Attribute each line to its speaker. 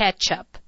Speaker 1: ketchup.